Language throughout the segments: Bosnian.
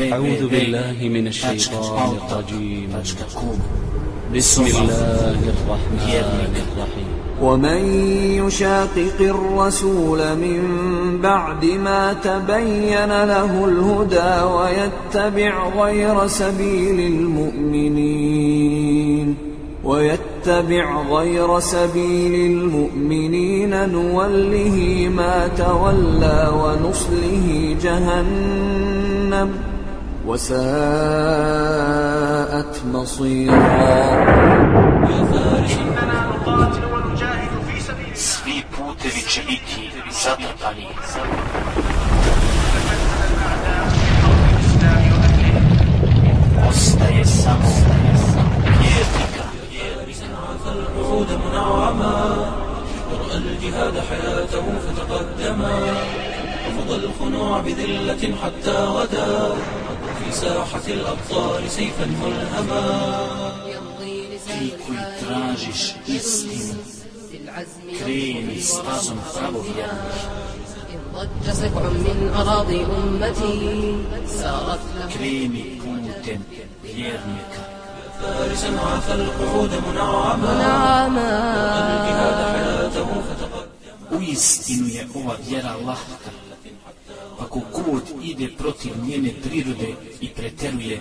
أعوذ بالله من الشيطان الرجيم. بسم الله. الرحمن الرحيم. ومن يشاقق الرسول من بعد ما تبين له الهدى ويتبع غير سبيل المؤمنين ويتبع غير سبيل المؤمنين نوله ما تولى ونصله جهنم. وساءت مصيرا إننا نقاتل ونجاهد في سبيل الله Svi putevi će biti zatrpani. Ostaje samo vjernika. الوعود منعما ورأى الجهاد حياته فتقدما رفض الخنوع بذلة حتى غدا ساحة الأبطال سيفا ملهما. في كل tragisch كريم كرين spasum ضج سبع من أراضي أمتي سارت له كريمي كوتن بيرنيكا فارسا عفى القعود منعما. منعما. ويستنو حياته يا أوى ديال الله. فكو put ide protiv njene prirode i preteruje,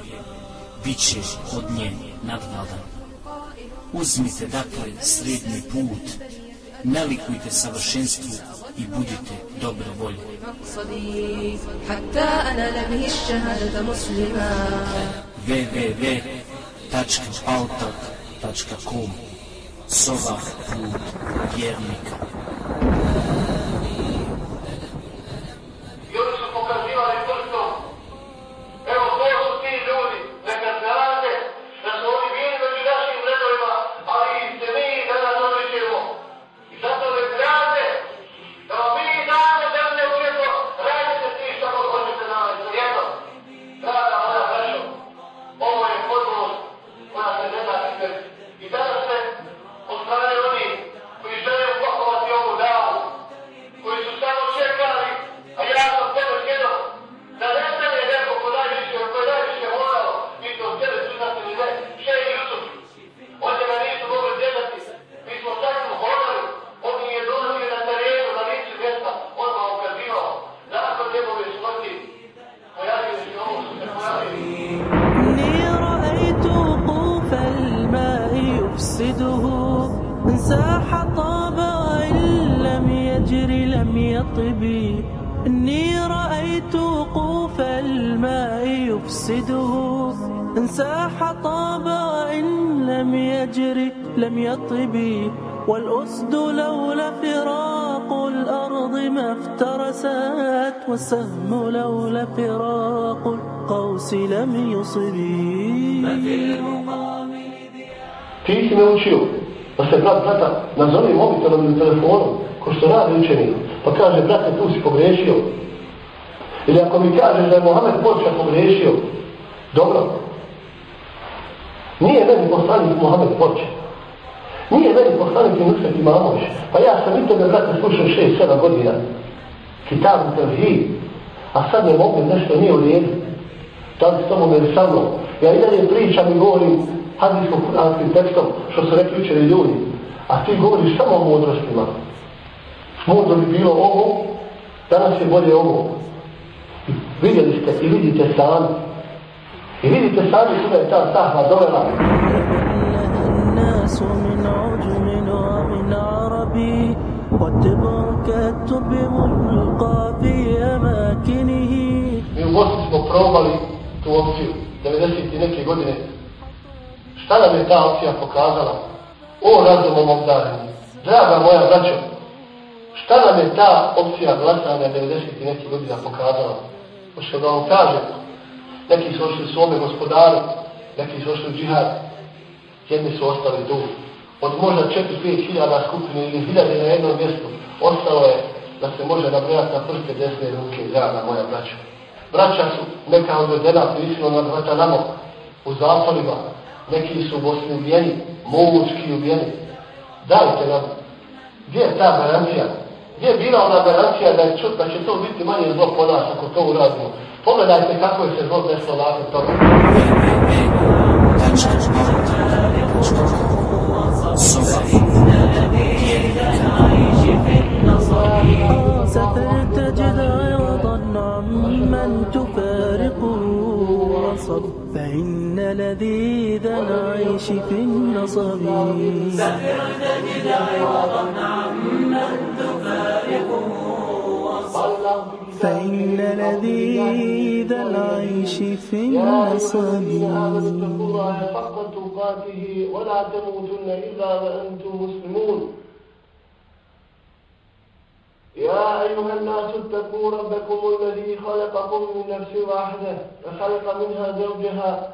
bit će od nje nadvladan. Uzmite dakle srednji put, nalikujte savršenstvu i budite dobro volje. www.altak.com Sobah put vjernika. يفسده إن ساح طاب وإن لم يجر لم يطب. إني رأيت وقوف الماء يفسده. إن ساح طاب وإن لم يجر لم يطب. والأسد لولا فراق الأرض ما افترست والسهم لولا فراق القوس لم يصب. Ti si me učio da se brat brata nazove mobitelom ili telefonom, ko što radi učenik, pa kaže, brate, tu si pogrešio. Ili ako mi kažeš da je Mohamed Poča pogrešio, dobro. Nije meni poslanik Mohamed Poča. Nije meni poslanik i Nusret Imamović. Pa ja sam i tebe, brate, slušao šest, sedam godina. Kitab u Tevhid. A sad ne mogu nešto nije u redu. Da li s tobom ili sa mnom? Ja i dalje pričam i govorim hadijskom kuranskim tekstom, što su rekli učeni ljudi. A ti govoriš samo o mudrostima. Mudro bi bilo ovo, danas je bolje ovo. I vidjeli ste i vidite sami. I vidite sami kuda je ta sahva dovela. لها الناس من عجم ومن عربي والتبركة بملقى في أماكنه Mi u Bosni smo probali tu opciju, 90. i neke godine. Šta nam je ta opcija pokazala? O razumom obdareni. Draga moja braćo, šta nam je ta opcija glasanja 90. i neki godina pokazala? Hoće da vam kažem, neki su ošli svome gospodaru, neki su ošli u džihad, jedni su ostali tu. Od možda 4-5 hiljada skupine ili hiljade na jednom mjestu, ostalo je da se može nabrojati na prste desne ruke, draga moja braćo. Braća su neka odvedena prisilno na Gvatanamo, u zatvorima, neki su u Bosni ubijeni, mučki ubijeni. Dajte nam, gdje je ta garancija? Gdje je bila ona garancija da, je čut, da će to biti manje zlo po nas ako to uradimo? Pogledajte kako je se zlo desilo nakon toga. ستجد عوضا عمن تفارقه وصب فإن لذيذ العيش في النصب فإن لذيذ العيش في يا النصب اتقوا الله حق تقاته ولا تموتن إلا وأنتم مسلمون. يا أيها الناس اتقوا ربكم الذي خلقكم من نفس واحدة وخلق منها زوجها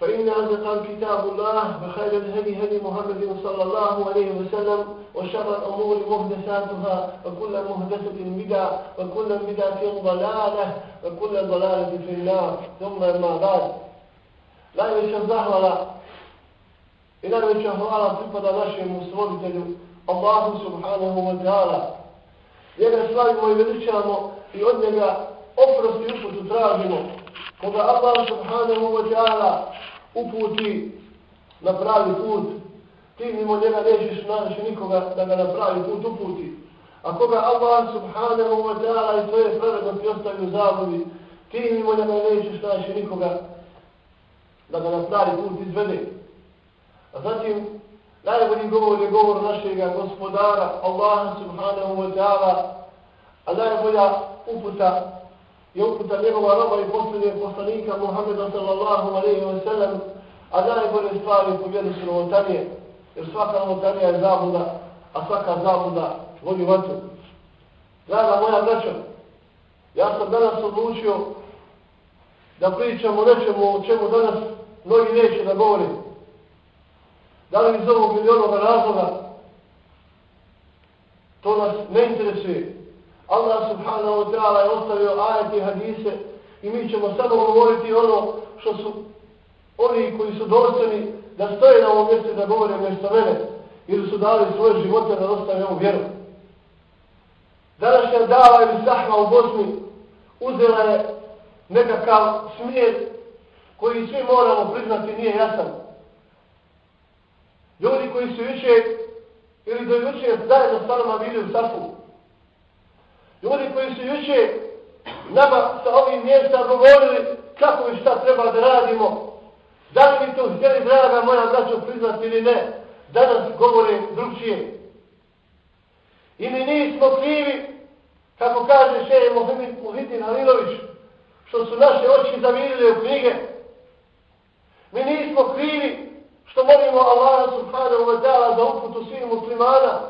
فإن أصدق الكتاب الله وخير الهدي هدي محمد صلى الله عليه وسلم وشر الأمور محدثاتها وكل محدثة بدعة وكل بدعة ضلالة وكل ضلالة في النار ثم ما بعد لا يشهد زهولا I najveća hvala pripada našem stvoritelju, Allahu subhanahu wa ta'ala. Njega slavimo i veličamo i od njega oprost i uputu tražimo. Koga Allah subhanahu wa ta'ala uputi na pravi put, ti mimo njega nećeš naći nikoga da ga na pravi put uputi. A koga Allah subhanahu wa ta'ala i tvoje pravednosti ostavi u zavodi, ti mimo njega nećeš naći nikoga da ga na pravi put izvede. A zatim, najbolji govor je govor našeg gospodara, Allaha subhanahu wa ta'ala, a najbolja uputa i uputa njegova roba i posljednje poslanika Muhammeda sallallahu alaihi wa sallam, a najbolje stvari u vjeru su novotarije, jer svaka novotarija je zabuda, a svaka zabuda vodi vatru. Draga moja braća, ja sam danas odlučio da pričam o nečemu o čemu danas mnogi neće da govorim. Da li iz ovog ili onoga razloga, to nas ne interesuje. Allah subhanahu wa ta'ala je ostavio ajete i hadise i mi ćemo samo govoriti ono što su oni koji su dostani da stoje na ovom mjestu da govore mjesto mene ili su dali svoje živote da ostane ovu vjeru. Današnja dava ili sahma u Bosni uzela je nekakav smjer koji svi moramo priznati nije jasan. Ljudi koji su juče ili do juče zajedno sa nama bili u Safu. Ljudi koji su juče nama sa ovim mjesta govorili kako i šta treba da radimo. Da li mi to htjeli, draga moja braćo, priznati ili ne? Danas govore drugčije. I mi nismo krivi, kako kaže šeje Muhitin Halilović, što su naše oči zavirile u knjige. Mi nismo krivi što molimo Allaha subhanahu wa ta'ala za uputu svih muslimana,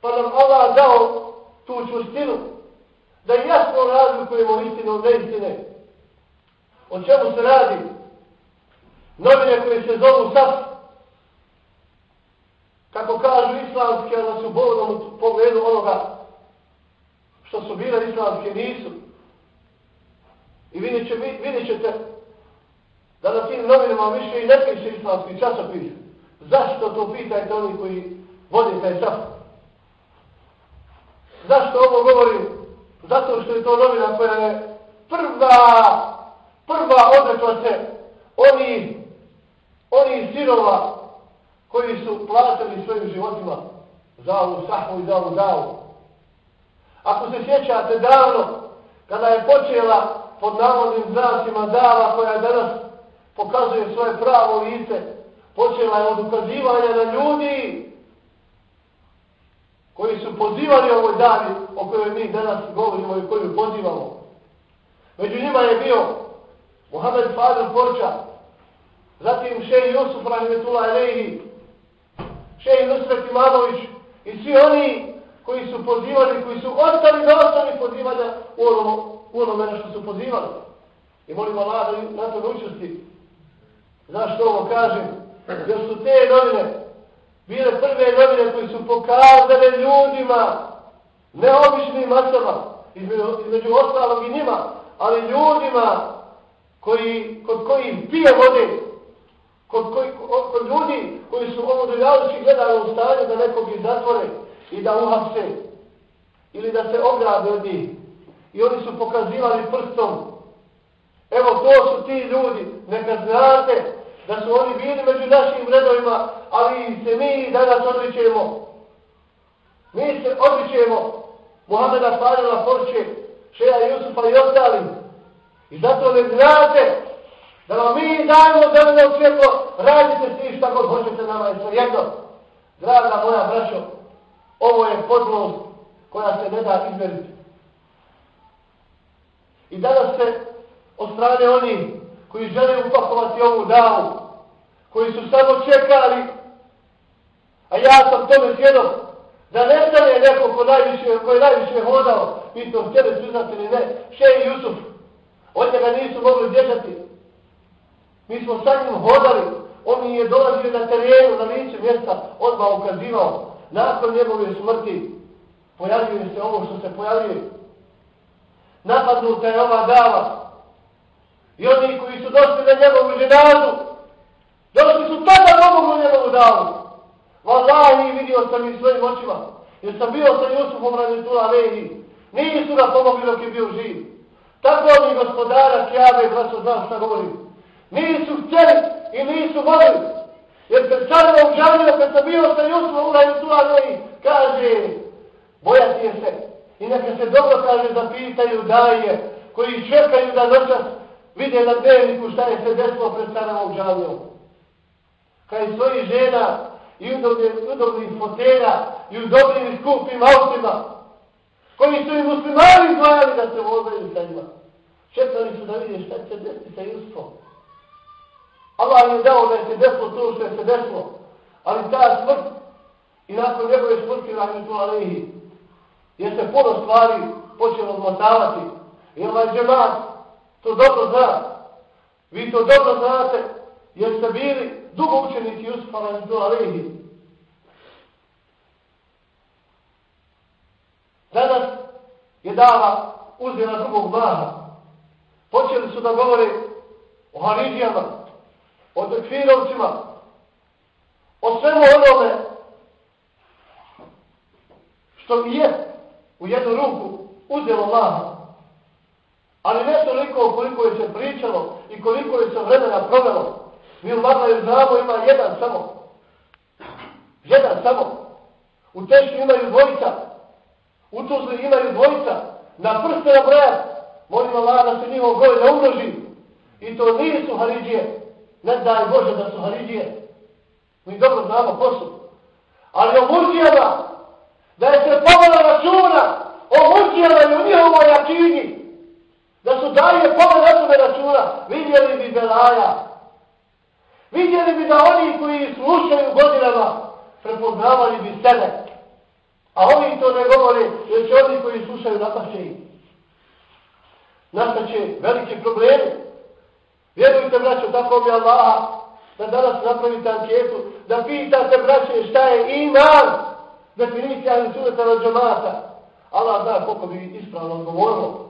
pa nam Allah dao tu čustinu, da jasno razlikujemo istinu od neistine. O čemu se radi? Novine koje se zovu SAF, kako kažu islamske, ali da su bolnom u pogledu onoga što su bile islamske, nisu. I vidjet, će, vidjet ćete da na tim novinama više i ne piše islamski časopis. Zašto to pitajte oni koji vode taj časopis? Zašto ovo govorim? Zato što je to novina koja je prva, prva odrekla se oni, oni sinova koji su platili svojim životima za ovu sahu i za ovu davu. Ako se sjećate davno, kada je počela pod navodnim znacima dava koja danas pokazuje svoje pravo lice, počela je od ukazivanja na ljudi koji su pozivali ovoj davi o kojoj mi danas govorimo i koju pozivamo. Među njima je bio Mohamed Fadil Porča, zatim Šej Jusuf Rahmetullah Elehi, Šej Nusret Imanović i svi oni koji su pozivali, koji su ostali da ostali pozivanja u onome, u ono na što su pozivali. I molim Allah da na to učesti. Zašto ovo kažem? Jer su te novine bile prve novine koji su pokazane ljudima, neobičnim masama, između, između ostalog i njima, ali ljudima koji, kod kojih pije vode, kod, koji, kod ljudi koji su ovo doljavljući gledali u stanju da nekog ih zatvore i da uhapse ili da se ograde od njih. I oni su pokazivali prstom. Evo to su ti ljudi, neka znate da su oni bili među našim redovima, ali se mi danas odričemo. Mi se odričemo Muhammeda Farila Forče, Šeja Jusufa i ostalim. I zato ne znate da vam mi dajemo zeleno svjetlo, radite s tim šta god hoćete nama i sve jedno. Draga moja braćo, ovo je podlost koja se ne da izmeriti. I danas se od strane oni koji žele upakovati ovu davu, koji su samo čekali, a ja sam tome svjedom, da ne stane neko ko, najviše, ko je najviše hodao, mi to htjeli priznati ili ne, še i Jusuf, od njega nisu mogli dježati. Mi smo sa njim hodali, on je dolazio na terenu, na lice mjesta, odmah ukazivao, nakon njegove smrti, pojavljuje se ovo što se pojavljuje. Napadnuta je ova dava, I oni koji su došli na njegovu ženazu, došli su tada pomogli njegovu davu. Wallahi vidio sam i svojim očima, jer sam bio sa Jusufom Ranitula Lehi. Nisu ga pomogli dok je bio živ. Tako oni gospodara Kjave, braćo, znam šta govorim. Nisu htjeli i nisu volili. Jer kad sam vam žalio, kad sam bio sa Jusufom Ranitula Lehi, kaže, bojati je se. I neka se dobro kaže da pitaju daje, koji čekaju da noćas vide na dnevniku šta je se desilo pred Sarajevom džavijom. Kaj svoji žena i udobnih, fotelja i u dobrim i skupim autima, koji su i muslimani izdvajali da se vozaju sa njima. Čekali su da vidi šta će desiti sa Jusufom. Allah je dao da je se desilo to što je se desilo, ali ta smrt i nakon njegove smrti rahmetu alihi, je se puno stvari počelo odmatavati. I ovaj džemat to dobro zna. Vi to dobro znate, jer ste bili dugo učenici Jusufa na Izdula Alehi. Danas je dava uzela drugog maha. Počeli su da govore o Haridijama, o Tekfirovcima, o svemu onome što je u jednu ruku uzelo maha. Ali ne toliko koliko je se pričalo i koliko je se vremena provelo. Mi u Maglaju znamo ima jedan samo. Jedan samo. U Tešu imaju dvojica. U Tuzli imaju dvojica. Na prste na brojat. Molim Allah da se njihov goj ne umnoži. I to nisu Haridije. Ne daj Bože da su Haridije. Mi dobro znamo poslu. Ali o Murđijama, da je se povela računa o Murđijama i u njihovoj akini, da su daje pola na tome računa, vidjeli bi Belaja. Vidjeli bi da oni koji slušaju godinama prepoznavali bi sebe. A oni to ne govore, jer će oni koji slušaju napaše im. Nastaće velike probleme. Vjerujte, braćo, tako mi Allah, da danas napravite anketu, da pitate, braće, šta je iman, definicija ili Sunata na džamata. Allah zna koliko bi ispravno odgovorilo.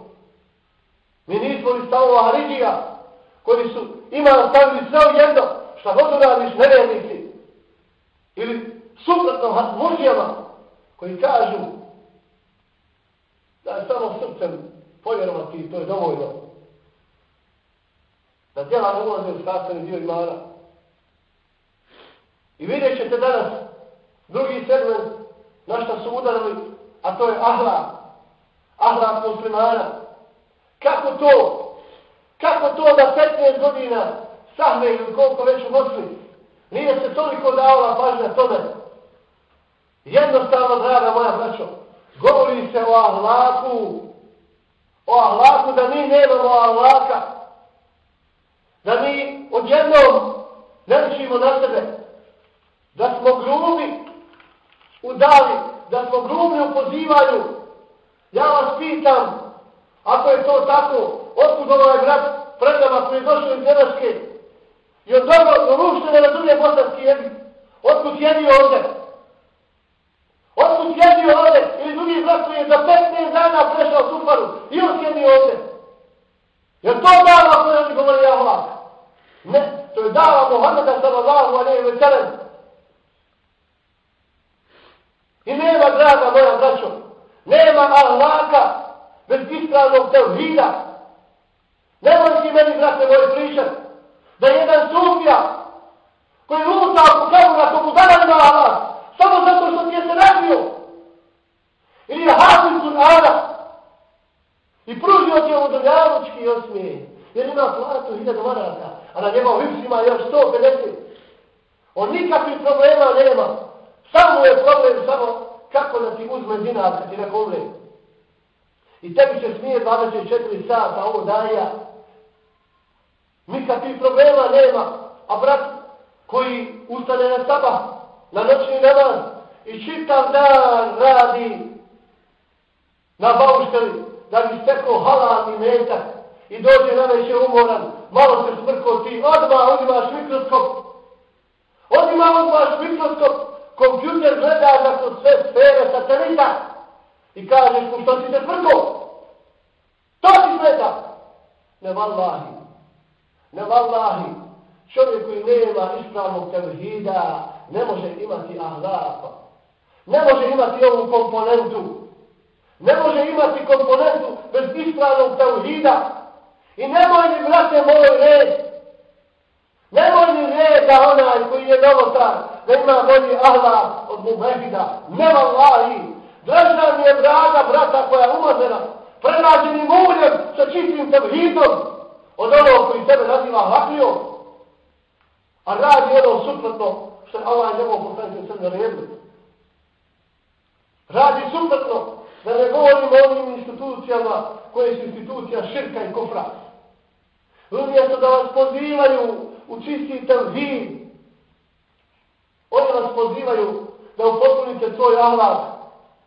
Mi nismo li stavova Haridija, koji su imali stavili sve jedno, šta god radiš nevjernici, ili suprotno Hasmurđijama, koji kažu da je samo srcem povjerovati i to je dovoljno. Da djela ne ulaze u sastavni dio imana. I vidjet ćete danas drugi segment na što su udarili, a to je ahlak. Ahlak muslimana. Kako to? Kako to da 15 godina sahne ili koliko već u Moskvi? Nije se toliko davala pažnja tome. Jednostavno, draga moja braćo, govori se o ahlaku. O ahlaku da mi nemamo ahlaka. Da mi odjednom ne ličimo na sebe. Da smo grubi u dali. Da smo grubi u pozivanju. Ja vas pitam, Ako je to tako, otkud ovaj brat pred koji je došao iz Njemačke I od dobro, rušte ne razumije bosanski jezik. Otkud jedi ovdje? Otkud jedi ovdje? Ili drugi brat koji je za 15 dana prešao Suparu I on jedi ovdje. Jer to dava koje oni govori Allah. Ne, to je dava Muhammeda sallallahu alaihi wa sallam. I nema, draga moja braćo, nema Allaha bez ispravnog tevhida. Nemoj ti meni, brate, moj pričat, da jedan sufija koji luta u kavu na tomu dana ima Allah, samo zato što ti je se radio. ili je hafiz Kur'ana, i pružio ti ovo doljanočki osmije, jer ima platu hiljada maraka, a na njemu hips ima još 150. On nikakvih problema nema. Samo je problem samo kako da ti uzme dinar kad ti ne umre. I tebi se smije 24 sata ovo daja. Nikakvih problema nema. A brat koji ustane na sabah, na noćni namaz i čitav dan radi na baušteli da bi stekao halal i metak i dođe na već umoran, malo se smrko ti, odmah uzimaš mikroskop, odmah uzimaš mikroskop, kompjuter gleda da su sve sfere satelita i kažeš mu što si se smrko, to ti smeta. Ne vallahi, ne vallahi, čovjek koji nema ispravnog tevhida ne može imati ahlaka, ne može imati ovu komponentu, ne može imati komponentu bez ispravnog tevhida, I nemoj mi, brate moj, red. Nemoj mi red da onaj koji je novotar, da ima bolji Allah od Mubehida. Ne vallahi. Vežna mi je draga brata koja je umazena, prenađeni muljem sa čistim tevhidom od onog koji sebe naziva Haklijom. A radi ono suprotno što je Allah njegov poslanik sve naredili. Radi suprotno da ne govorimo o onim institucijama koje su institucija širka i kofra. Umjesto da vas pozivaju u čisti tevhid, oni vas pozivaju da upotpunite svoj ahlak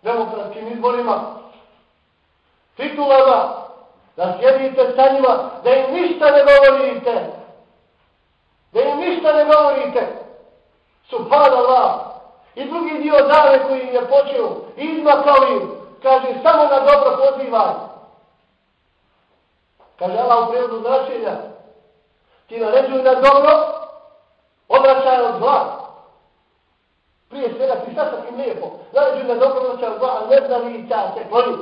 demokratskim izborima, titulama, da sjedite sa njima, da im ništa ne govorite, da im ništa ne govorite. Subhanallah. I drugi dio dave koji je počeo, izmakao im, kaže, samo na dobro pozivaj. Kaže Allah u prijevodu značenja. Ti naređuj na dobro, obraćaj od zla. Prije svega ti sad sakim lijepo. Naređuj na dobro, obraćaj od zla, ne zna li ta se kloni.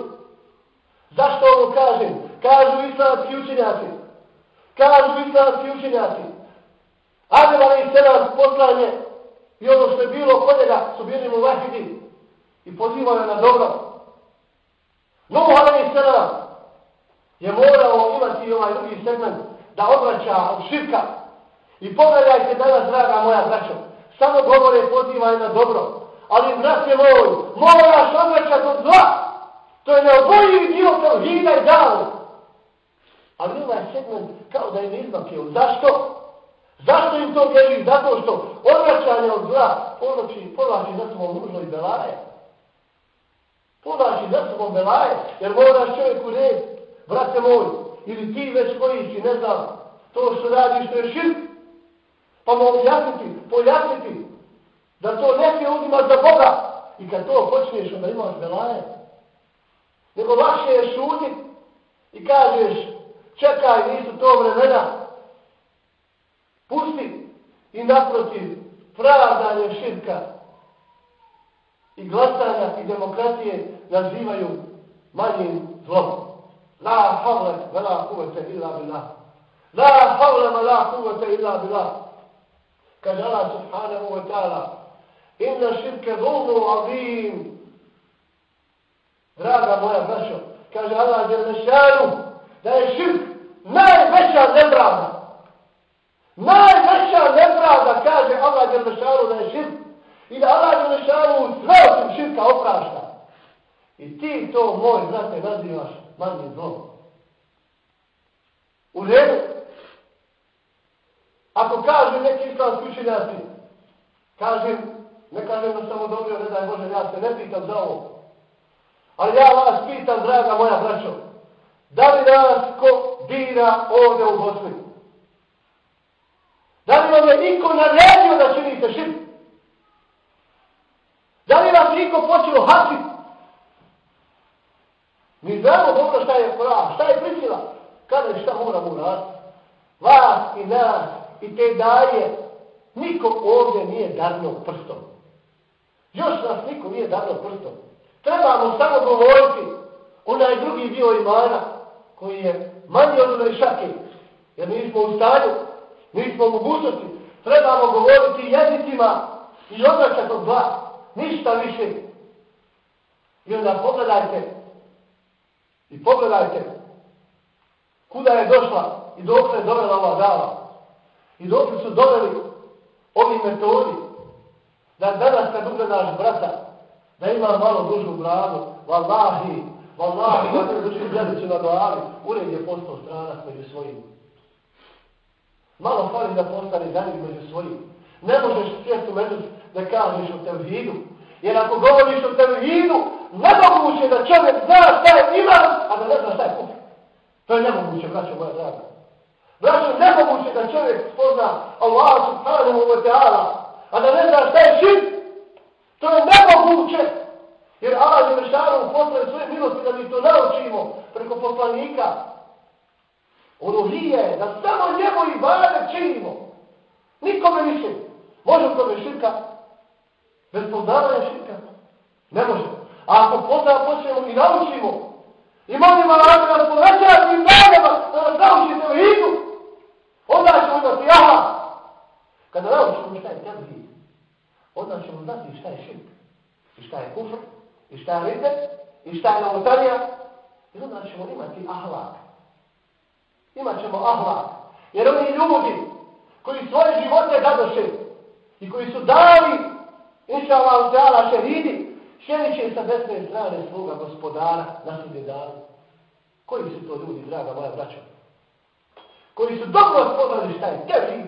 Zašto ovo kažem? Kažu islamski učenjaci. Kažu islamski učenjaci. Adem ali Selam poslanje i ono što je bilo kod njega su bili mu vahidi i pozivaju na dobro. Nuh ali Selam je morao imati ovaj drugi segment da odvraća od širka. I pogledajte danas, draga moja braćo, samo govore pozivaj na dobro. Ali, braće moj, moraš odvraćati od zla. To je neobojivi dio vida i A Ali ovaj segment kao da je neizmakio. Zašto? Zašto im to bježi? Zato što odvraćanje od zla povlači, povlači za svoj nužno i belaje. Povlači za svoj belaje, jer moraš čovjeku red, brate moj, ili ti već koji si, ne znam, to što radiš, to je širk, Pa vam objasniti, pojasniti, da to ne smije za Boga. I kad to počneš, onda imaš velaje. Nego vaše je šutit i kažeš, čekaj, nisu to vremena. Pusti i naprotiv pravdanje širka i glasanja i demokratije nazivaju manjim zlom. La havle, vela kuvete illa bilah. La havle, vela kuvete illa bilah kaže Allah subhanahu wa ta'ala, inna širke dhulmu azim, draga moja braša, kaže Allah jer ne da je širk najveća nebrada. Najveća nebrada, kaže Allah jer ne da je širk. I da Allah jer ne sve osim širka oprašta. I ti to, moj, znate, nazivaš manje zlo. U redu, Ako kažem neki islamski učenjaci, kažem, ne kažem da sam odobio, ne daj Bože, ja se ne pitam za ovo. Ali ja vas pitam, draga moja braćo, da li nas ko dira ovdje u Bosni? Da li vam je niko naredio da činite širk? Da li vas niko počelo hapsiti? Mi znamo dobro šta je Koran, šta je prisila, kada i šta moramo uraditi. Vas i nas i te daje, niko ovdje nije davno prstom. Još nas niko nije davno prstom. Trebamo samo govoriti onaj drugi dio imana koji je manji od onaj šake. Jer nismo u stanju, nismo u mogućnosti. Trebamo govoriti jezicima i odnačak od dva. Ništa više. I onda pogledajte i pogledajte kuda je došla i dok je dovela ova dava. I dok su doveli ovi metodi da danas kad ugledaš brata da ima malo dužu bradu, vallahi, vallahi, kad je drži zelicu na glavi, ured je postao stranac među svojim. Malo fali da postane zanim među svojim. Ne možeš sjeti u međus da kažeš o tevhidu. Jer ako govoriš o tevhidu, nemoguće da čovjek zna šta je iman, a da ne zna šta je kufr. To je nemoguće, braćo moja draga. Braćo, nemoguće da čovjek spozna Allah subhanahu wa ta'ala, a da ne zna šta je širk. To je nemoguće. Jer Allah je vršanu poslije svoje milosti da mi to naučimo preko poslanika. Ono lije da samo njemu i bade činimo. Nikome više. Može to bez širka? Bez poznavanja širka? Ne može. A ako pozna počnemo i naučimo i molimo Allah da nas poveća i danima da nas naučite u onda ćemo da ti Allah. Kada naučimo šta je tebi onda ćemo znati šta je širk. I šta je kufr, i šta je rite, i šta je novotarija. I onda ćemo imati ahlak. Imaćemo ahlak. Jer oni ljudi koji svoje živote zadoše i koji su dali inša Allah teala šehidi, šehidi će sa desne strane svoga gospodara na sudje danu. Koji su to ljudi, draga moja braća? Koji su dobro spoznali šta je tebi,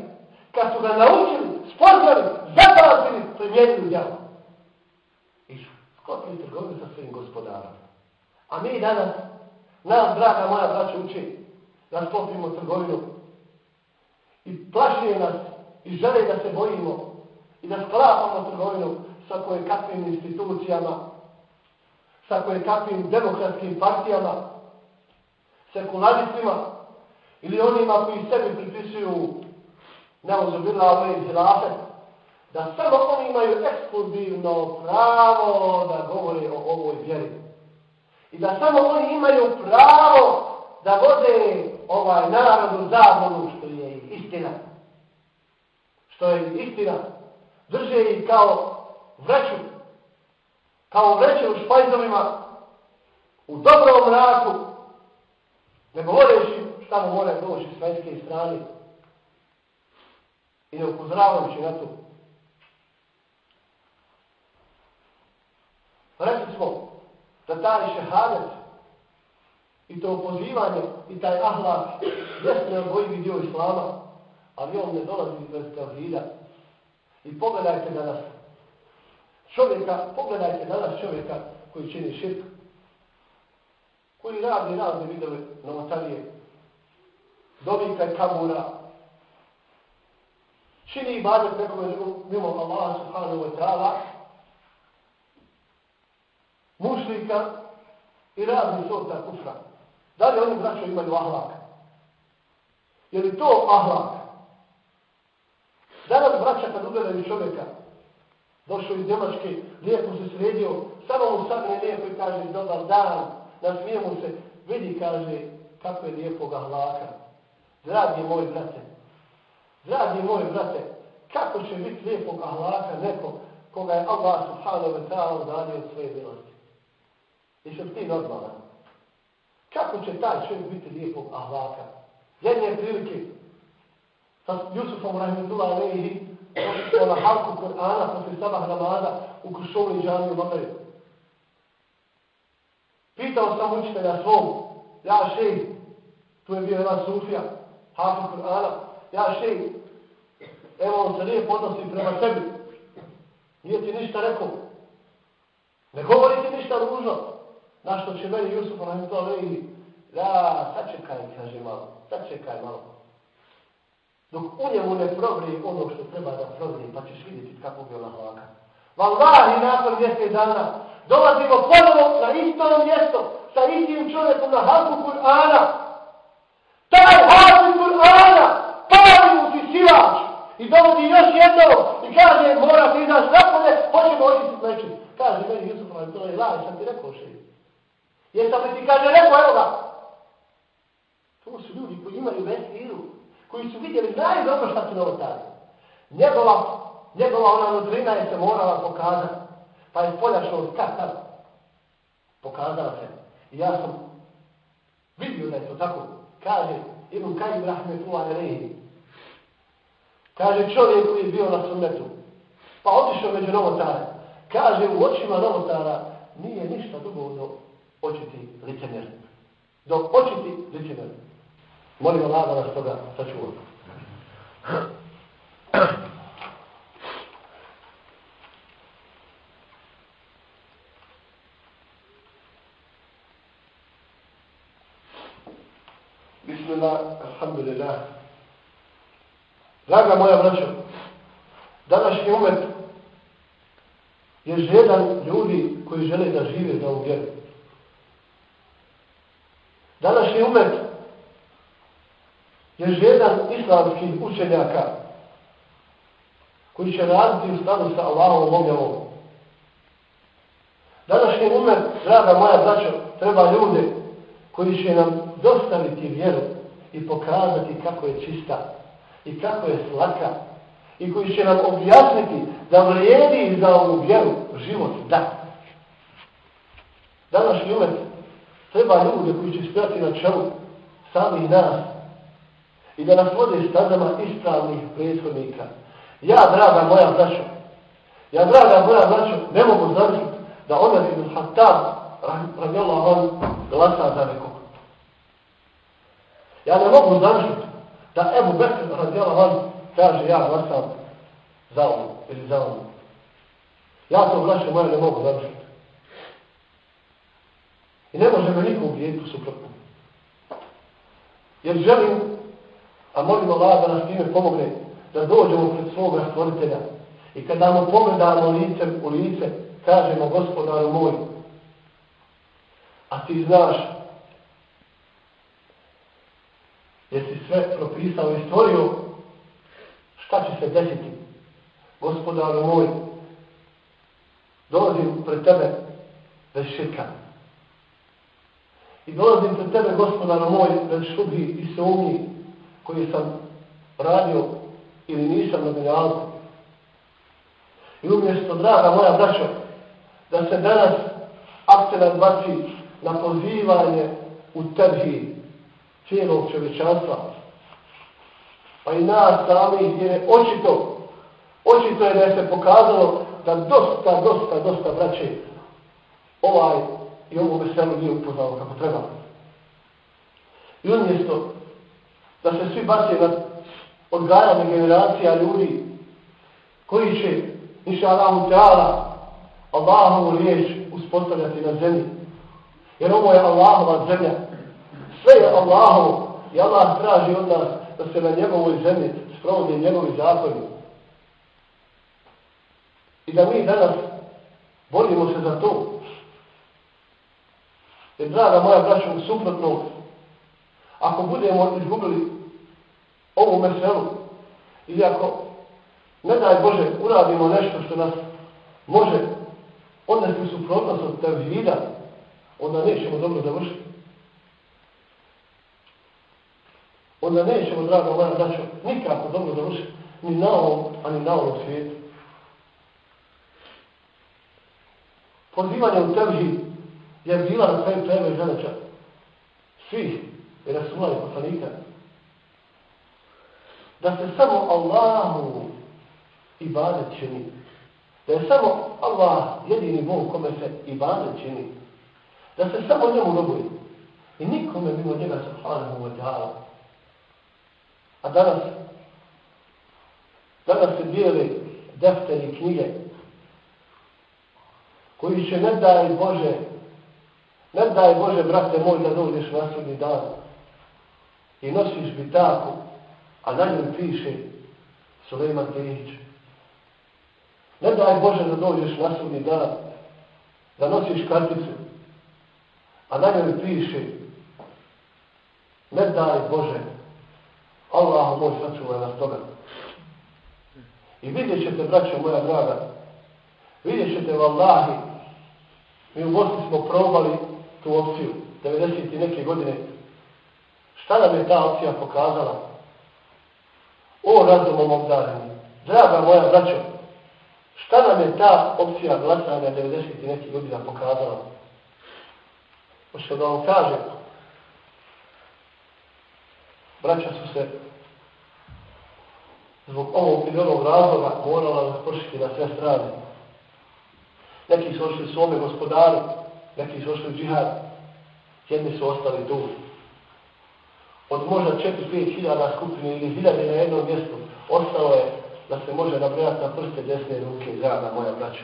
kad su ga naučili, spoznali, zapazili, primijenili djelo. I su skopili trgovinu sa svojim gospodarom. A mi danas, nas, draga moja braća, uči da sklopimo trgovinu i plašuje nas i žele da se bojimo i da sklapamo trgovinu sa koje kakvim institucijama, sa koje kakvim demokratskim partijama, sekularistima ili onima koji sebi pripisuju neozobila ove izlafe, da samo oni imaju ekskluzivno pravo da govore o ovoj vjeri. I da samo oni imaju pravo da vode ovaj narod u zabonu što je istina. Što je istina. Drže ih kao vreću. Kao vreću u špajzovima. U dobrom mraku. Ne govoreći tamo mora doći s vanjske strane. I ne upozoravajući na to. Rekli smo da taj šehadet i to pozivanje i taj ahlak jeste odvojivi dio islama, ali on ne dolazi iz tevhida. I pogledajte danas čovjeka, pogledajte danas čovjeka koji čini širk, koji radi razne vidove novotarije, dobika kaj kabura, čini ibadet nekome mimo Allah subhanahu wa ta'ala, mušlika i razni sorta kufra. Da li oni braćo imaju ahlak? Je li to ahlak? Danas braća kad ugledaju čovjeka, došao iz Njemačke, lijepo se sredio, samo mu sadne lijepo i kaže dobar dan, nasmije mu se, vidi kaže kako je lijepog ahlaka. Dragi moj brate, dragi moj brate, kako će biti lijepog ahlaka neko koga je Allah subhanahu wa ta'ala udario od svoje milosti. Jesi ti normalan? Kako će taj čovjek biti lijepog ahlaka? Jedne prilike sa Jusufom Rahmetullah Alehi došli na halku Kur'ana posle sabah namaza u Kušovni u Makariju. Pitao sam učitelja svom, ja šej, tu je bio jedan Sufija, Hafiz Kur'ana, ja šeji, evo on se lijepo odnosi prema sebi. Nije ti ništa rekao. Ne govori ti ništa ružno. Na što će meni Jusuf na to leji, da, sačekaj, kaže malo, sačekaj malo. Dok u njemu ne probri ono što treba da probri, pa ćeš vidjeti kako bi ona hlaka. Wallahi, nakon mjesec dana, dolazimo ponovo na isto mjesto, sa istim čovjekom na halku Kur'ana. Taj halku Kur'ana, pali mu ti silač. I dovodi još jedno i kaže, mora ti izaći napolje, hoćemo očistiti neći. Kaže, meni Jusuf, ali to je laj, sam ti rekao še. Jesam li ti kaže, rekao, evo ga. To su ljudi koji imaju vesiru, koji su vidjeli najdobro šta su novotari. Njegova, njegova ona nudrina je se morala pokazati. Pa je spoljašao od kad pokazala se. I ja sam vidio da je to tako. Kaže, Ibn Kajim Rahmetullah Alehi. Kaže čovjek koji je bio na sunnetu. Pa otišao među novotare. Kaže, u očima novotara nije ništa drugo do očiti licemjer. Do očiti licemjer. Molim Allah da nas toga sačuva. Bismillah, alhamdulillah. Draga moja braća, današnji umet je žedan ljudi koji žele da žive za ovu vjeru. Današnji umet je žedan islamskih učenjaka koji će raditi u stanu sa Allahom objavom. Današnji umet, draga moja braća, treba ljude koji će nam dostaviti vjeru i pokazati kako je čista i kako je slatka i koji će nam objasniti da vrijedi za ovu vjeru život da. Današnji umet treba ljude koji će stojati na čelu samih nas i da nas vode stazama ispravnih prethodnika. Ja, draga moja braćo, ja, draga moja braćo, ne mogu znači da Omer ibn Hattab radijallahu on glasa za nekog. Ja ne mogu znači da Ebu Bekr radijallahu on kaže ja glasam za ono ili za ono. Ja to u našoj mani ne mogu znači. I ne može me niko uvijetiti suprotno. Jer želim A molim Allah da nas time pomogne da dođemo pred svog stvoritelja. I kada mu pogledamo lice u lice, kažemo gospodaru moj, a ti znaš, jesi sve propisao i stvorio, šta će se desiti? Gospodaru moj, dolazim pred tebe bez širka. I dolazim pred tebe, gospodaru moj, bez šubi i sumnji, koji sam radio ili nisam na dunjalku. I umjesto, draga moja braćo, da se danas akcenat baci na pozivanje u tebhid, cijelog čovječanstva, pa i nas sami gdje je očito, očito je da je se pokazalo da dosta, dosta, dosta braće ovaj i ovo veselu nije upoznalo kako treba. I umjesto da se svi baci na odgajanje generacija ljudi koji će, inša Allahu Teala, Allahovu riječ uspostavljati na zemlji. Jer ovo je Allahova zemlja. Sve je Allahovo i Allah traži od nas da se na njegovoj zemlji sprovode njegovi zakoni. I da mi danas borimo se za to. Jer, draga moja braća, suprotno ako budemo izgubili ovu meselu, ili ako, ne daj Bože, uradimo nešto što nas može odnesti u suprotnost od tevhida, onda nećemo dobro završiti. Onda nećemo, drago moja braćo, nikako dobro završiti, ni na ovom, ani na ovom svijetu. Pozivanje u tevhi je bila na sve krajeva i zadaća svih i Rasula i poslanika, da se samo Allahu ibadet čini. Da je samo Allah jedini Bog kome se ibadet čini. Da se samo njemu robuje. I nikome mimo njega subhanahu wa ta'ala. A danas, danas se dijeli defteri knjige koji će ne daj Bože, ne daj Bože, brate moj, da dođeš na sudni dan i nosiš bitaku a na njoj piše Suleiman Tejić. Ne daj Bože da dođeš na sudni dan, da nosiš karticu, a na njoj piše ne daj Bože, Allah moj sačuvaj nas toga. I vidjet ćete, braćo moja draga, vidjet ćete, vallahi, mi u Bosni smo probali tu opciju, 90. neke godine. Šta nam je ta opcija pokazala? O razumom obdareni, draga moja braćo, šta nam je ta opcija glasanja 90. neke godina pokazala? Hoćete da vam kažem, braća su se zbog ovog ili onog razloga morala raspršiti na sve strane. Neki su ošli svome gospodaru, neki su ošli u džihad, jedni su ostali tu. Od možda 4-5 hiljada skupine ili hiljade na jednom mjestu, ostalo je da se može nabrojati na prste desne ruke, draga moja braća.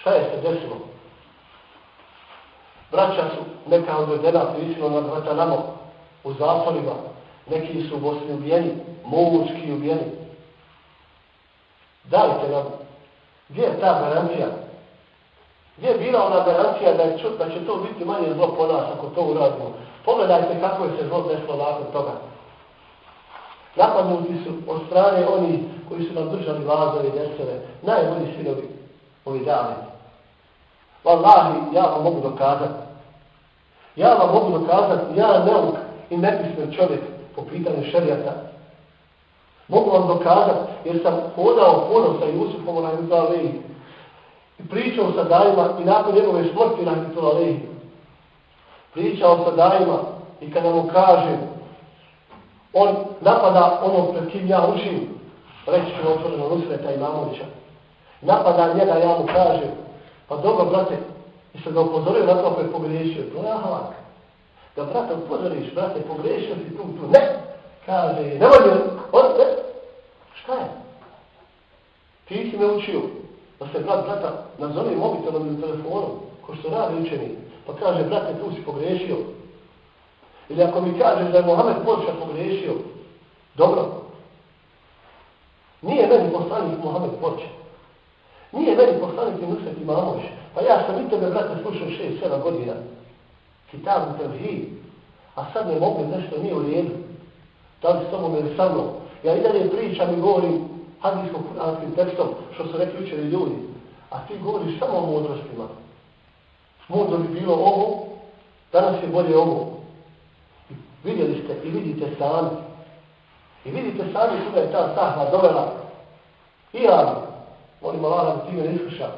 Šta je se desilo? Braća su neka odvedena prisilno na Gvatanamo u zatvorima, neki su u Bosni ubijeni, mučki ubijeni. Dajte nam, gdje je ta garancija? Gdje je bila ona garancija da, je, da će to biti manje zlo po nas ako to uradimo? Pogledajte kako je se zlo desilo nakon toga. Napadnuti su od strane oni koji su nam držali vazove i desove, najbolji sinovi ovi dali. Wallahi, ja vam mogu dokazati. Ja vam mogu dokazati, ja neuk i nepismen čovjek po pitanju šarijata. Mogu vam dokazati, jer sam hodao puno sa Jusufom na Rahimitullahi i pričao sa dajima i nakon njegove smrti na Rahimitullahi pričao sa dajima i kada mu kažem on napada ono pred kim ja učim, reći ću otvoreno Nusreta Imamovića, napada njega, ja mu kažem, pa dobro, brate, i se ga upozorio na to ako je pogriješio, to je ahlak. Da, brate, upozoriš, brate, pogriješio si tu, tu, ne, kaže, ne vodi, on, ne, šta je? Ti si me učio, da se brat, brata, nazove mobitelom ili telefonom, ko što radi učeni, pa kaže, brate, tu si pogriješio, Ili ako mi kažeš da je Mohamed Poča pogrešio, dobro. Nije meni poslanik Mohamed Poča. Nije meni poslanik Nusret Imamović. Pa ja sam i tebe, brate, slušao šest, sedam godina. Kitab Tevhid. A sad ne mogu nešto nije u redu. Da li s tobom ili sa mnom? Ja i dalje pričam i govorim hadijskom kuranskim tekstom, što su rekli učeni ljudi. A ti govoriš samo o mudrostima. Mudro bi bilo ovo, danas je bolje ovo. Vidjeli ste i vidite sami. I vidite sami kuda je ta sahva dovela. I ja, molim Allah da ti me ne iskuša.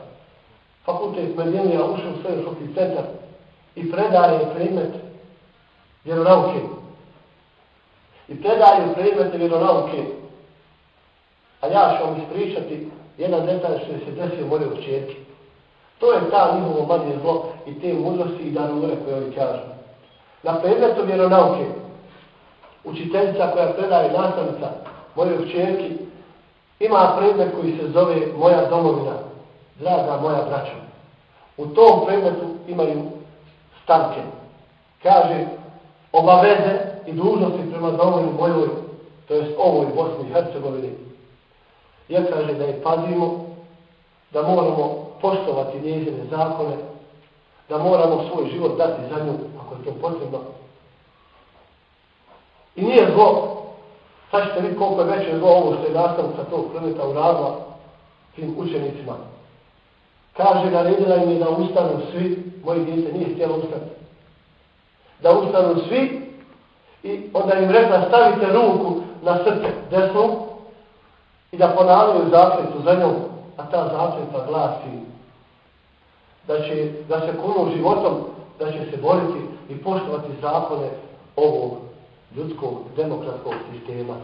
Fakultet Medjenija ušao u svoj šokli centar i predaje predmet vjeronauke. I predaje predmete vjeronauke. A ja ću vam ispričati jedan detalj što se desio moje učetke. To je ta njihovo manje zlo i te mudrosti i danure koje oni kažu. Na predmetu vjeronauke, učiteljica koja predaje nastavnica moje učenki, ima predmet koji se zove Moja domovina, draga moja braća. U tom predmetu imaju stavke. Kaže, obaveze i dužnosti prema domovini mojoj, to jest ovoj Bosni i Hercegovini. Ja kaže da je pazimo, da moramo poštovati njezine zakone, da moramo svoj život dati za nju, ako je to potrebno. I nije zlo, sad ćete vidjeti koliko je veće zlo ovo što je nastavnica tog predmeta uradila tim učenicima. Kaže, naredila im je da ustanu svi, moji djece nije htjela ustati, da ustanu svi i onda im rekla stavite ruku na srce desnu i da ponavljaju zakljetu za njom, a ta zakreta glasi da će da se kunu životom, da će se boriti i poštovati zakone ovog ljudskog demokratskog sistema.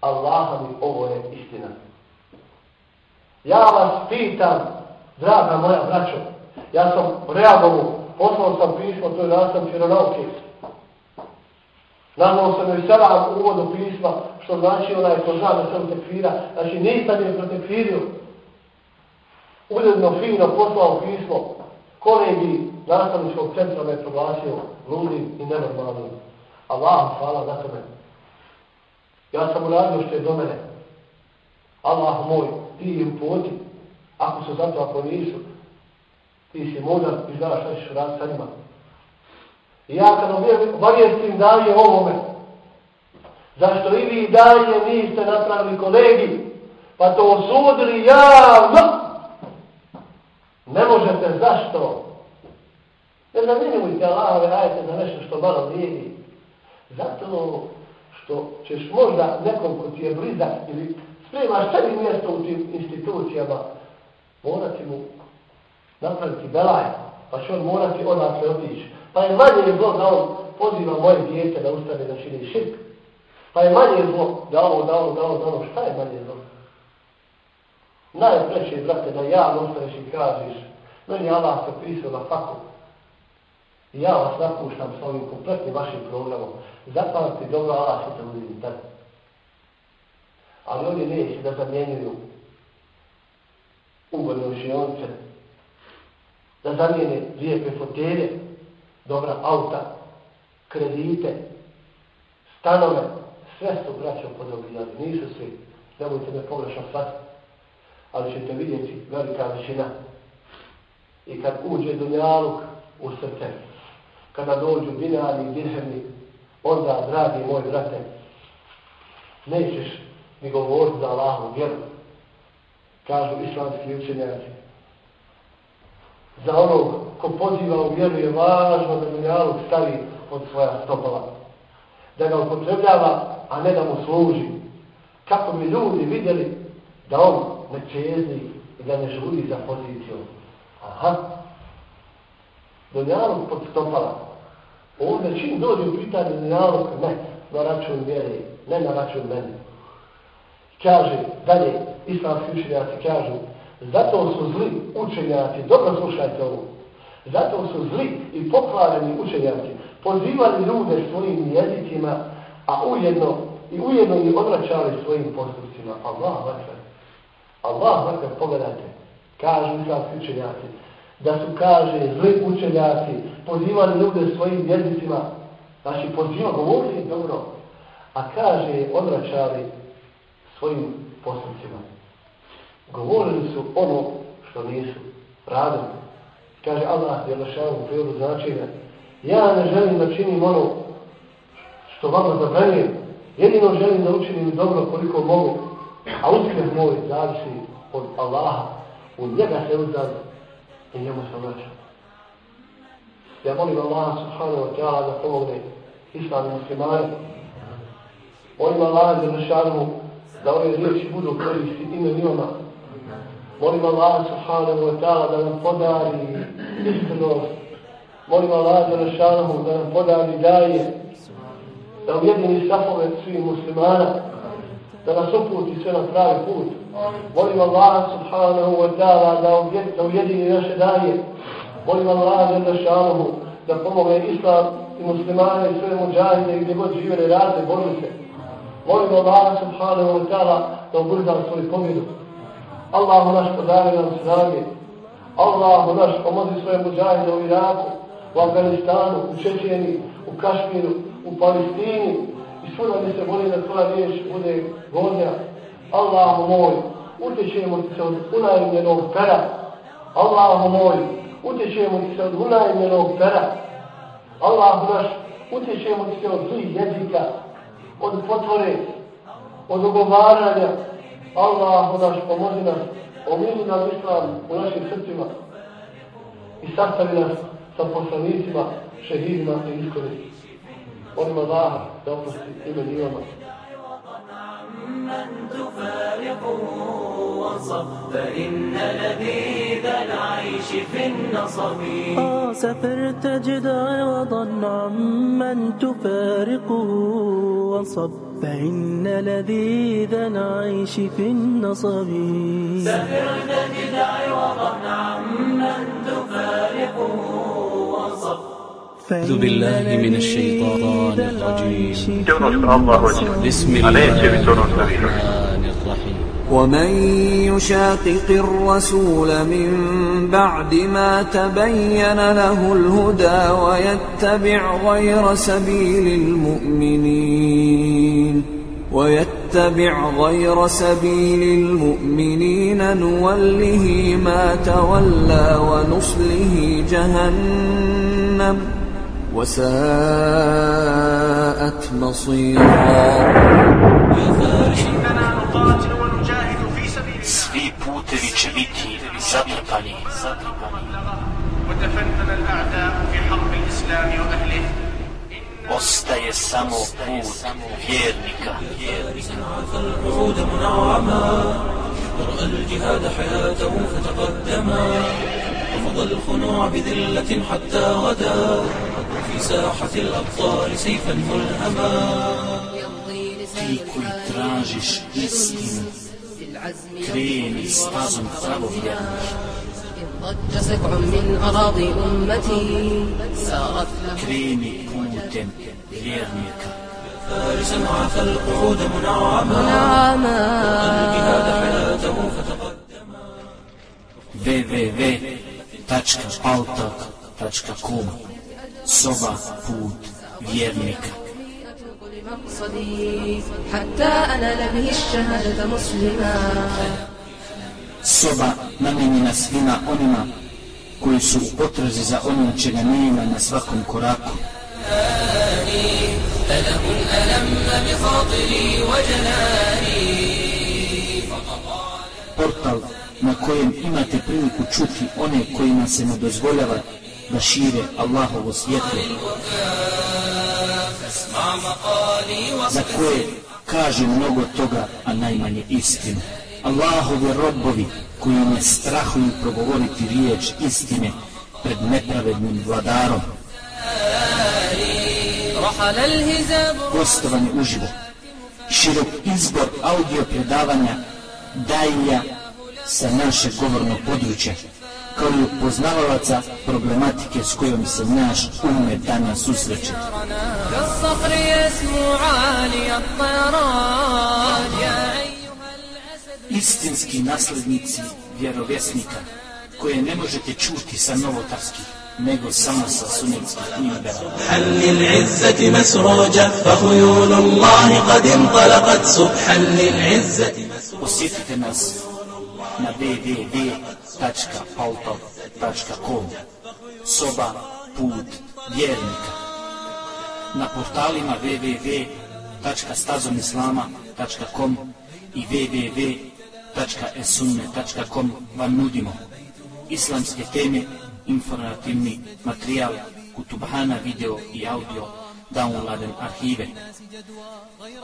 Allaha mi ovo je istina. Ja vas pitam, draga moja braćo, ja sam reagovu, poslao sam pismo, to je nastav Čironauke. Nazvao sam joj sada u uvodu pisma, što znači onaj ko zna da sam tekvira. Znači nisam je protekvirio. uredno, fino poslao pismo kolegi nastavničkog centra me proglasio ludim i nenormalnim. Allah hvala za tome. Ja sam uradio što je do mene. Allah moj, ti im poti. Ako su zato, ako nisu, ti si mudar i znaš šta ćeš raditi sa njima. I ja kad obavijestim dalje ovome, zašto i vi dalje niste napravili kolegi, pa to osudili javno, ne možete, zašto? Ne zamjenjujte Allahove ajete za nešto što malo vrijedi. Zato što ćeš možda nekom ko ti je blizak ili spremaš sebi mjesto u tim institucijama, morati mu napraviti belaj, pa će on morati odakle otići. Pa je manje zlo da on poziva moje dijete da ustane da čini širk. Pa je manje zlo da ovo, da ovo, da ovo, da ovo. Šta je manje zlo? Najpreće, brate, da ja ostaneš i kažeš, meni Allah se pisao na faku. I ja vas napuštam s ovim kompletnim vašim programom. Zapamati dobro, Allah će te uvidim tad. Ali oni neće da zamjenjuju ugodne ušionce, da zamijene lijepe fotelje, dobra auta, kredite, stanove, sve su braćom podobijali, nisu svi, nemojte me pogrešno shvatiti, ali ćete vidjeti velika većina. I kad uđe dunjaluk u srce, kada dođu dinari i dirhevni, onda, dragi moj brate, nećeš mi govoriti za Allahom vjeru. Kažu islamski učenjaci. Za onog ko poziva u vjeru je važno da dunjaluk stavi od svoja stopala. Da ga upotrebljava, a ne da mu služi. Kako bi ljudi vidjeli da on ne čezni i da ne žudi za pozicijom. Aha. Dunjaluk pod stopala. Ovdje čim dođe u pitanje dunjaluk, ne, na račun vjere, ne na račun meni. Kaže, dalje, islamski učenjaci kažu, zato su zli učenjaci, dobro slušajte ovo, zato su zli i pokvareni učenjaci, pozivali ljude svojim jezicima, a ujedno i ujedno i odvraćali svojim postupcima. Allah, vakar. Allah, vakar, pogledajte, kažu islamski učenjaci, da su, kaže, zli učenjaci, pozivali ljude svojim jezicima, znači poziva, govorili dobro, a kaže, odvraćali svojim postupcima. Govorili su ono što nisu radili. Kaže Allah, je našao u prirodu značenja, ja ne želim da činim ono što vama zabranjujem, jedino želim da učinim dobro koliko mogu, a uspjeh moj zavisi od Allaha, u njega se uzdam i njemu se vraćam. Ja molim Allaha subhanahu wa ta'ala da pomogne islam muslimani. Molim Allaha da našanu da ove riječi budu koristi ime njoma. Molim Allah subhanahu wa ta'ala da nam podari iskrenost. Molim Allah da našanu da nam podari daje, da ujedini safove svih muslimana, da nas uputi sve na pravi put. Molim Allah subhanahu wa ta'ala da ujedini naše daje. Molim Allah da našanu da pomogne islam i muslimane i sve muđahide gdje god živere razne Božice. Molim Allah subhanahu wa ta'ala da ubrza svoj pobjedu. Allahu naš podari nam snage. Allahu naš pomozi svoje muđajne u Iraku, u Afganistanu, u Čečeni, u Kašmiru, u Palestini i svuda mi se voli da tvoja riječ bude godnja. Allahu moj, utječemo ti se od unajmljenog pera. Allahu moj, utječemo ti se od unajmljenog pera. Allahu naš, utječemo ti se od zlih jezika, od potvore, od ogovaranja. Allah naš pomozi nas, omili nam islam u našim srcima i sastavi nas sa poslanicima, šehidima i iskori. Molim Allah da oprosti ime njima. من تفارقه وانصب فإن لذيذ العيش في النصب آه تجد عوضا عمن تفارقه وانصب فإن لذيذ العيش في النصب سفرت تجد عوضا عمن تفارقه أعوذ بالله من الشيطان الرجيم. بسم الله الرحمن الرحيم. ومن يشاقق الرسول من بعد ما تبين له الهدى ويتبع غير سبيل المؤمنين ويتبع غير سبيل المؤمنين نوله ما تولى ونصله جهنم. وساءت مصيرا Svi putevi će biti zatrpani. وتفنن الأعداء في حرب الإسلام وأهله Ostaje samo put vjernika. الجهاد حياته فتقدما رفض الخنوع بذلة حتى غدا. في ساحة الأبطال سيفا ملهما. في كل تراجش اسم كريم استاذن طلبها ضج سبع من أراضي أمتي سارت كريمي كودم ليرنيكا فارسا عفى القعود منعما. منعما. وقلبها حياته فتقدما. www.altak.com Soba Put Vjernika. Soba namenjena svima onima koji su u potrazi za onim čega nema na svakom koraku. Portal na kojem imate priliku čuti one kojima se ne dozvoljava da šire Allahovo svjetlje za koje kaže mnogo toga a najmanje istine. Allahove robovi koji ne strahuju progovoriti riječ istine pred nepravednim vladarom. Gostovani uživo. Širok izbor audio predavanja Dajlja sa naše govorno područje, kao i upoznavalaca problematike s kojom se naš umet danas susreće. Istinski naslednici vjerovjesnika, koje ne možete čuti sa novotarskih, nego samo sa sunnitskih knjiga. Halil izzati masrođa, fa hujulu Allahi kad im subhan subhanil izzati masrođa. Osjetite nas na www.altav.com Soba Put Vjernika. Na portalima www.stazomislama.com i www.esunne.com vam nudimo islamske teme, informativni materijal, kutubhana video i audio, downloaden arhive,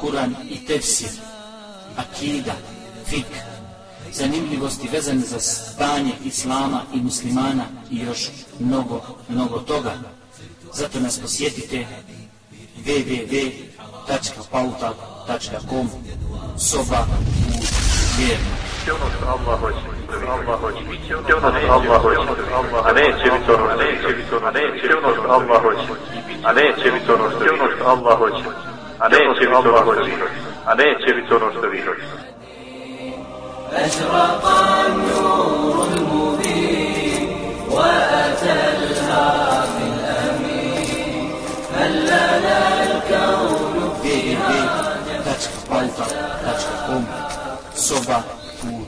Kur'an i tefsir, akida, fikr, zanimljivosti vezane za stanje islama i muslimana i još mnogo, mnogo toga. Zato nas posjetite www.pauta.com soba u vjernu. ono što Allah hoće, Allah hoće, ono što Allah hoće, a neće biti ono, neće biti ono, neće biti ono što Allah hoće, a neće biti ono što ono Allah hoće, ono ono a neće biti ono što vi hoće, a neće biti ono što vi hoće. أشرق النور المبين وأتى الهاف الأمين هل لنا الكون فيها بها لا تقوم سوبا بود